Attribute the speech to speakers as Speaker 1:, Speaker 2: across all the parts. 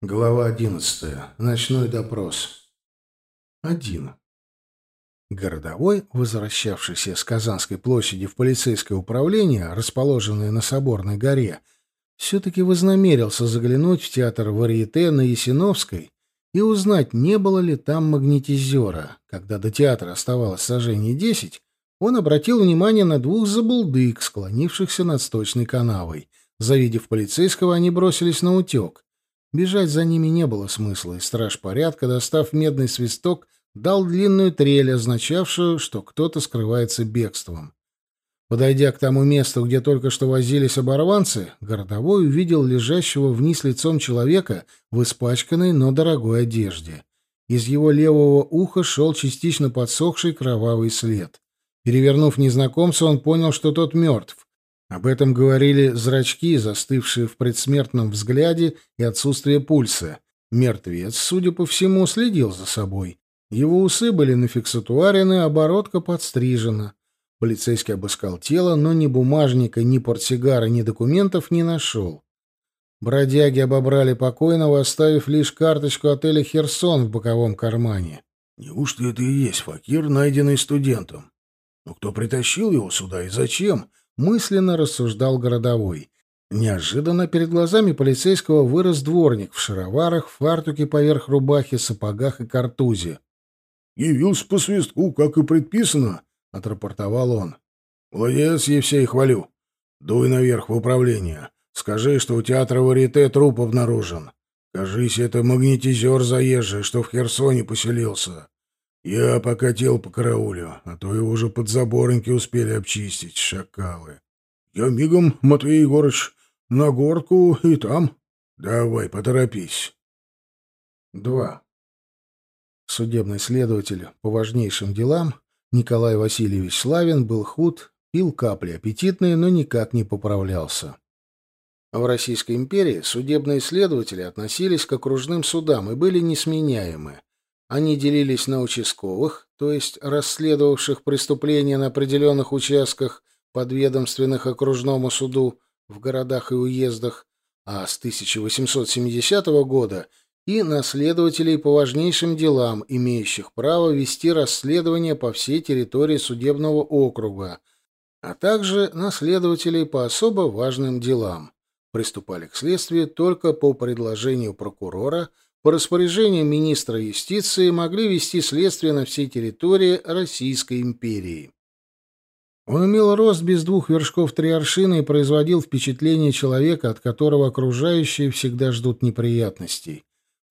Speaker 1: Глава одиннадцатая. Ночной допрос. Один. Городовой, возвращавшийся с Казанской площади в полицейское управление, расположенное на Соборной горе, все-таки вознамерился заглянуть в театр Варьете на Ясиновской и узнать, не было ли там магнетизера. Когда до театра оставалось сожжение десять, он обратил внимание на двух забулдык, склонившихся над сточной канавой. Завидев полицейского, они бросились на утек — Бежать за ними не было смысла, и страж порядка, достав медный свисток, дал длинную трель, означавшую, что кто-то скрывается бегством. Подойдя к тому месту, где только что возились оборванцы, городовой увидел лежащего вниз лицом человека в испачканной, но дорогой одежде. Из его левого уха шел частично подсохший кровавый след. Перевернув незнакомца, он понял, что тот мертв, об этом говорили зрачки, застывшие в предсмертном взгляде и отсутствие пульса. Мертвец, судя по всему, следил за собой. Его усы были нафиксатуарены, бородка подстрижена. Полицейский обыскал тело, но ни бумажника, ни портсигара, ни документов не нашел. Бродяги обобрали покойного, оставив лишь карточку отеля «Херсон» в боковом кармане.
Speaker 2: Неужто это и есть факир, найденный студентом? Но кто притащил его сюда и зачем? Мысленно рассуждал городовой. Неожиданно перед глазами полицейского вырос дворник в шароварах, фартуке поверх рубахи, сапогах и картузе.
Speaker 3: «Явился по свистку, как и предписано», — отрапортовал он.
Speaker 2: «Молодец, Евсей, хвалю. Дуй наверх в управление. Скажи, что у театра Варите труп обнаружен. Кажись, это магнетизер заезжий, что в Херсоне поселился. Я покатил по караулю, а то его уже под заборники успели обчистить, шакалы.
Speaker 3: Я мигом, Матвей Егорыч, на горку и там.
Speaker 2: Давай, поторопись.
Speaker 1: Два. Судебный следователь по важнейшим делам Николай Васильевич Славин был худ, пил капли аппетитные, но никак не поправлялся. В Российской империи судебные следователи относились к окружным судам и были несменяемы. Они делились на участковых, то есть расследовавших преступления на определенных участках, подведомственных окружному суду в городах и уездах, а с 1870 года и на следователей по важнейшим делам, имеющих право вести расследование по всей территории судебного округа, а также на следователей по особо важным делам. Приступали к следствию только по предложению прокурора – по распоряжению министра юстиции могли вести следствие на всей территории Российской империи. Он имел рост без двух вершков три аршина и производил впечатление человека, от которого окружающие всегда ждут неприятностей.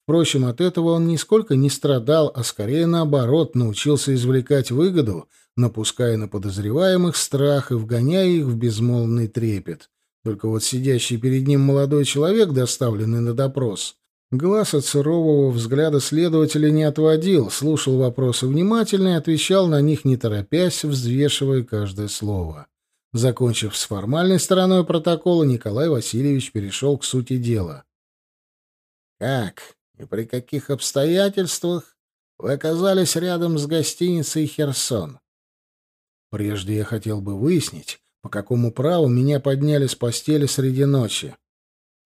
Speaker 1: Впрочем, от этого он нисколько не страдал, а скорее наоборот научился извлекать выгоду, напуская на подозреваемых страх и вгоняя их в безмолвный трепет. Только вот сидящий перед ним молодой человек, доставленный на допрос, Глаз от сурового взгляда следователя не отводил, слушал вопросы внимательно и отвечал на них не торопясь, взвешивая каждое слово. Закончив с формальной стороной протокола, Николай Васильевич перешел к сути дела. «Как и при каких обстоятельствах вы оказались рядом с гостиницей «Херсон»?» «Прежде я хотел бы выяснить, по какому праву меня подняли с постели среди ночи».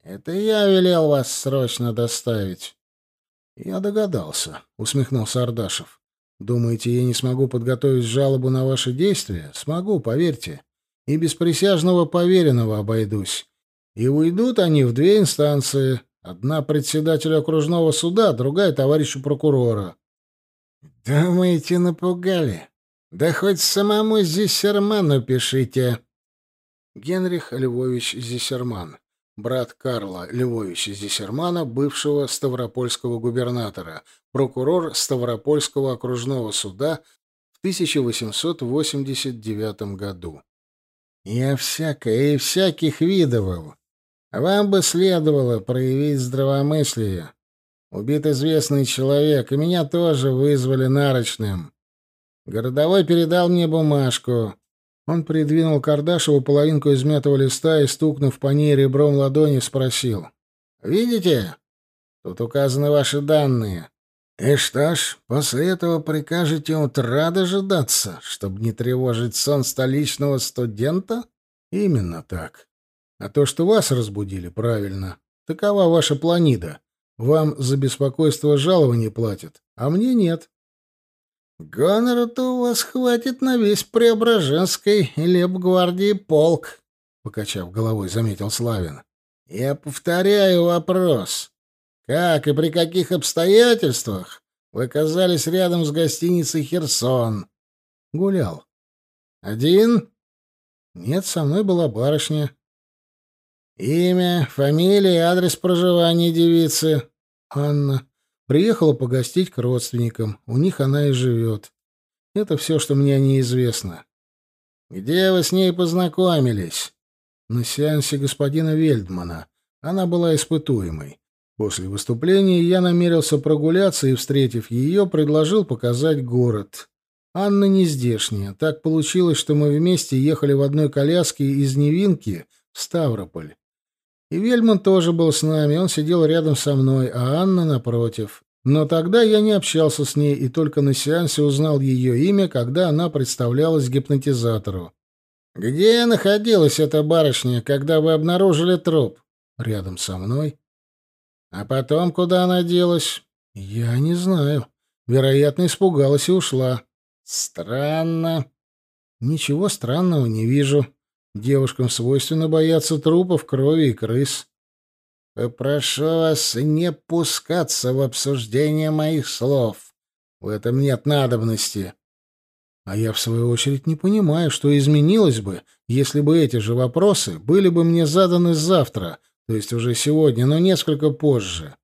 Speaker 1: Это я велел вас срочно доставить. Я догадался, усмехнулся Ардашев. Думаете, я не смогу подготовить жалобу на ваши действия? Смогу, поверьте. И без присяжного поверенного обойдусь. И уйдут они в две инстанции. Одна председателю окружного суда, другая товарищу прокурора. Думаете, напугали? Да хоть самому Зиссерману пишите. Генрих Львович Зиссерман брат Карла Львовича Зисермана, бывшего ставропольского губернатора, прокурор Ставропольского окружного суда в 1889 году. «Я всякое и всяких видывал. Вам бы следовало проявить здравомыслие. Убит известный человек, и меня тоже вызвали нарочным. Городовой передал мне бумажку. Он придвинул Кардашеву половинку измятого листа и, стукнув по ней ребром ладони, спросил. «Видите? Тут указаны ваши данные. И что ж, после этого прикажете утра дожидаться, чтобы не тревожить сон столичного студента? Именно так. А то, что вас разбудили, правильно. Такова ваша планида. Вам за беспокойство жалование платят, а мне нет.
Speaker 4: «Гонора-то у вас хватит на весь Преображенской лепгвардии полк», — покачав головой, заметил Славин. «Я повторяю вопрос. Как и при каких обстоятельствах вы оказались рядом с гостиницей «Херсон»?»
Speaker 1: «Гулял».
Speaker 4: «Один?»
Speaker 1: «Нет, со мной была барышня».
Speaker 4: «Имя, фамилия адрес проживания девицы?»
Speaker 1: «Анна». Приехала погостить к родственникам. У них она и живет. Это все, что мне о ней известно.
Speaker 4: Где вы с ней познакомились?
Speaker 1: На сеансе господина Вельдмана. Она была испытуемой. После выступления я намерился прогуляться и, встретив ее, предложил показать город. Анна не здешняя. Так получилось, что мы вместе ехали в одной коляске из Невинки в Ставрополь. И Вельман тоже был с нами, он сидел рядом со мной, а Анна напротив. Но тогда я не общался с ней и только на сеансе узнал ее имя, когда она представлялась гипнотизатору.
Speaker 4: «Где находилась эта барышня, когда вы обнаружили труп?»
Speaker 1: «Рядом со мной».
Speaker 4: «А потом куда она делась?»
Speaker 1: «Я не знаю. Вероятно, испугалась и ушла».
Speaker 4: «Странно».
Speaker 1: «Ничего странного не вижу. Девушкам свойственно бояться трупов, крови и крыс.
Speaker 4: Попрошу вас не пускаться в обсуждение моих слов. В этом нет надобности.
Speaker 1: А я, в свою очередь, не понимаю, что изменилось бы, если бы эти же вопросы были бы мне заданы завтра, то есть уже сегодня, но несколько позже.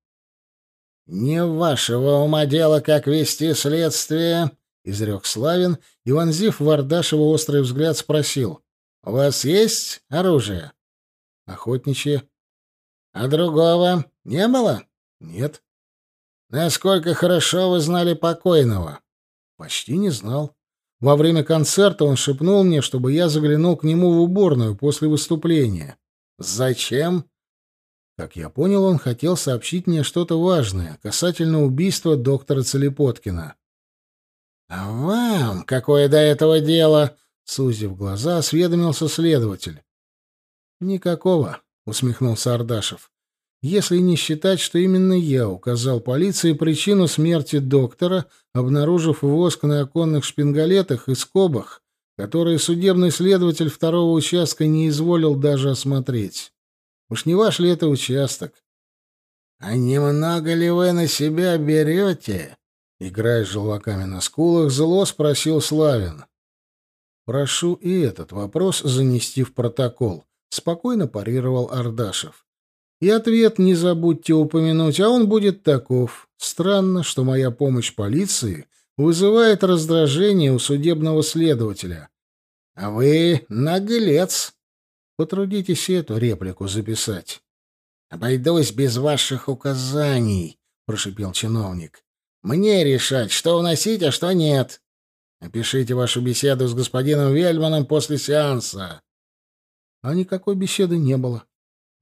Speaker 4: «Не вашего ума дело, как вести следствие», — изрек Славин, и, вонзив в Ардашева острый взгляд, спросил. У вас есть оружие?
Speaker 1: Охотничье.
Speaker 4: А другого не было?
Speaker 1: Нет.
Speaker 4: Насколько хорошо вы знали покойного?
Speaker 1: Почти не знал. Во время концерта он шепнул мне, чтобы я заглянул к нему в уборную после выступления.
Speaker 4: Зачем?
Speaker 1: Как я понял, он хотел сообщить мне что-то важное касательно убийства доктора Целепоткина.
Speaker 4: «А вам какое до этого дело?»
Speaker 1: Сузив глаза, осведомился следователь. «Никакого», — усмехнулся Ардашев. «Если не считать, что именно я указал полиции причину смерти доктора, обнаружив воск на оконных шпингалетах и скобах, которые судебный следователь второго участка не изволил даже осмотреть. Уж не ваш ли это участок?»
Speaker 4: «А немного ли вы на себя берете?»
Speaker 1: Играя желваками на скулах, зло спросил Славин. Прошу и этот вопрос занести в протокол, спокойно парировал Ардашев. И ответ не забудьте упомянуть, а он будет таков. Странно, что моя помощь полиции вызывает раздражение у судебного следователя.
Speaker 4: А вы наглец.
Speaker 1: Потрудитесь эту реплику записать.
Speaker 4: Обойдусь без ваших указаний, прошипел чиновник. Мне решать, что вносить, а что нет. Опишите вашу беседу с господином Вельманом после сеанса.
Speaker 1: А никакой беседы не было.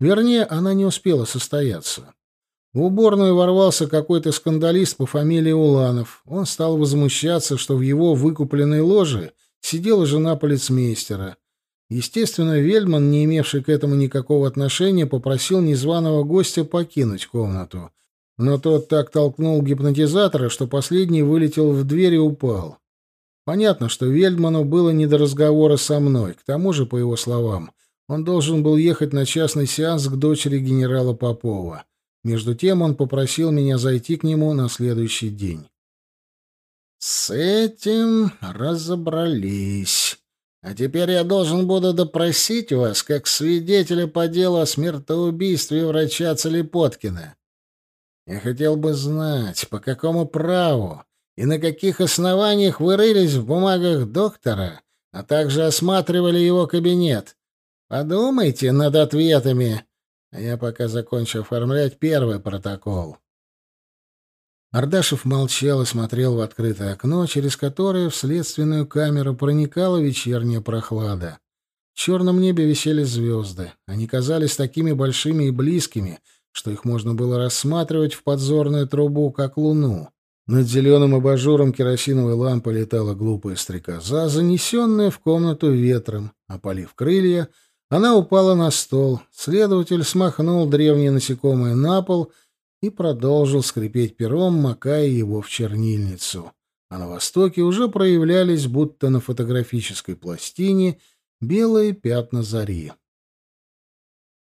Speaker 1: Вернее, она не успела состояться. В уборную ворвался какой-то скандалист по фамилии Уланов. Он стал возмущаться, что в его выкупленной ложе сидела жена полицмейстера. Естественно, Вельман, не имевший к этому никакого отношения, попросил незваного гостя покинуть комнату. Но тот так толкнул гипнотизатора, что последний вылетел в дверь и упал. Понятно, что Вельдману было не до разговора со мной. К тому же, по его словам, он должен был ехать на частный сеанс к дочери генерала Попова. Между тем он попросил меня зайти к нему на следующий день.
Speaker 4: «С этим разобрались. А теперь я должен буду допросить вас как свидетеля по делу о смертоубийстве врача Целепоткина. Я хотел бы знать, по какому праву и на каких основаниях вы рылись в бумагах доктора, а также осматривали его кабинет. Подумайте над ответами, а я пока закончу оформлять первый протокол.
Speaker 1: Ардашев молчал и смотрел в открытое окно, через которое в следственную камеру проникала вечерняя прохлада. В черном небе висели звезды. Они казались такими большими и близкими, что их можно было рассматривать в подзорную трубу, как луну. Над зеленым абажуром керосиновой лампы летала глупая стрекоза, занесенная в комнату ветром. Опалив крылья, она упала на стол. Следователь смахнул древнее насекомое на пол и продолжил скрипеть пером, макая его в чернильницу. А на востоке уже проявлялись, будто на фотографической пластине, белые пятна зари.